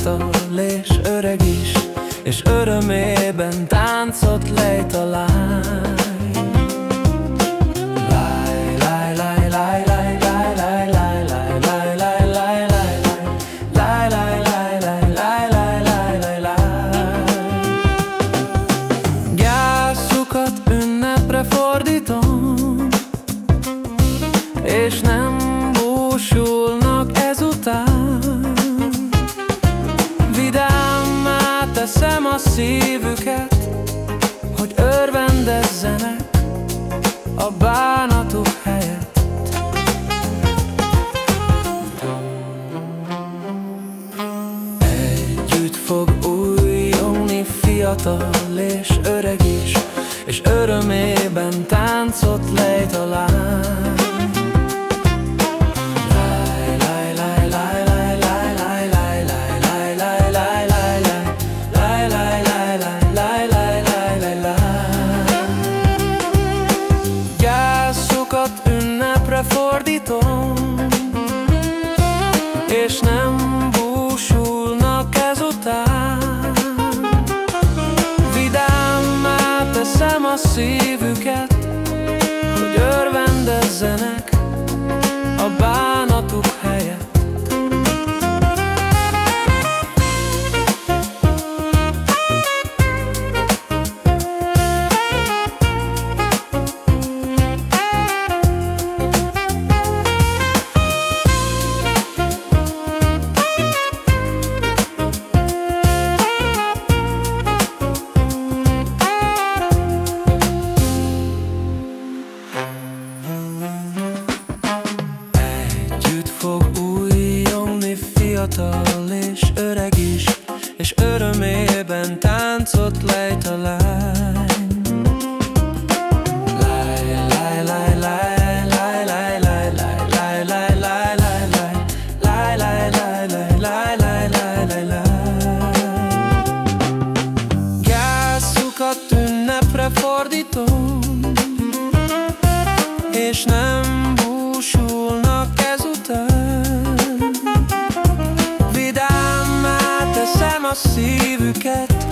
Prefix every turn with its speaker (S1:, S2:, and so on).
S1: fiatal és öreg is És örömében táncot lejt a lány ünnepre fordítom És nem a szívüket Hogy örvendezzenek a bánatok helyett. Együtt fog újjongni fiatal és öreg is És örömében fordítom És nem búsulnak ezután. Vidámmá teszem a szívüket fiatal és öreg is a szívüket.